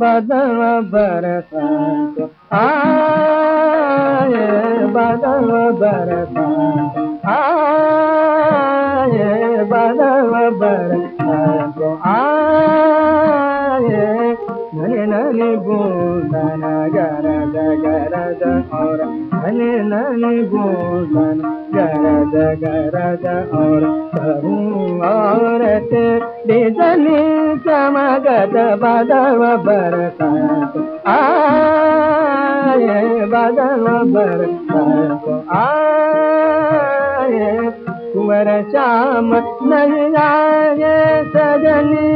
बदल बरसात आए बदल बरसात आए ननी ननी बूंदन నందన గరజ గరజ ఔర ధని నని గోదన గరజ గరజ ఔర బహు ఔరత దేజని సమగత బదవ బరసత ఆయ బదవ బరసత ఆయ कुंवर श्याम नहीं आए सजनी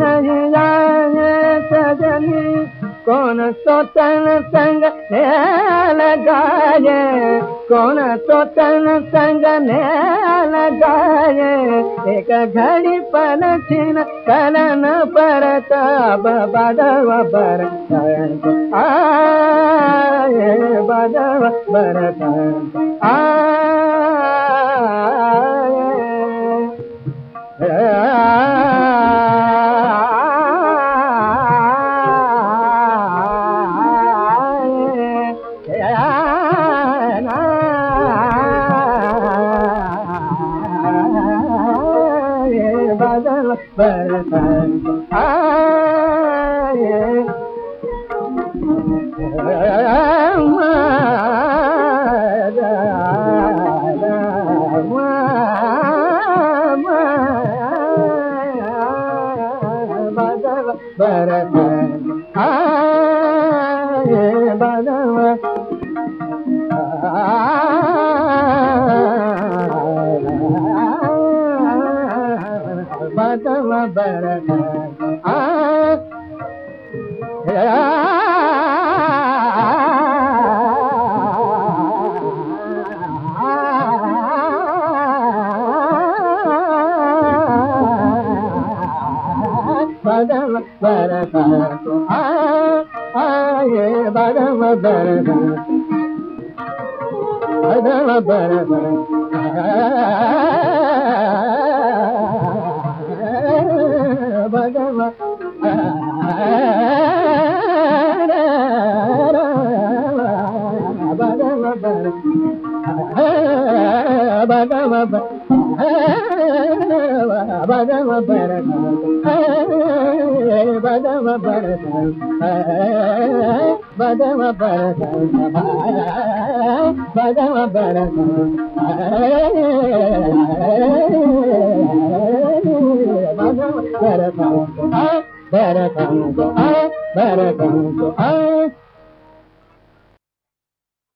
आए सजनी कौन सोतन संग लगाए कौन सोतन संग लगाए एक घड़ी पर छिन कलन पर तब बदव बर आए बदव बरसन आए बदल बरसन आए बरस बदम बरस bagava bagava bagava bagava bagava bagava bagava bagava बदम बरस बदम बरस बरस बरस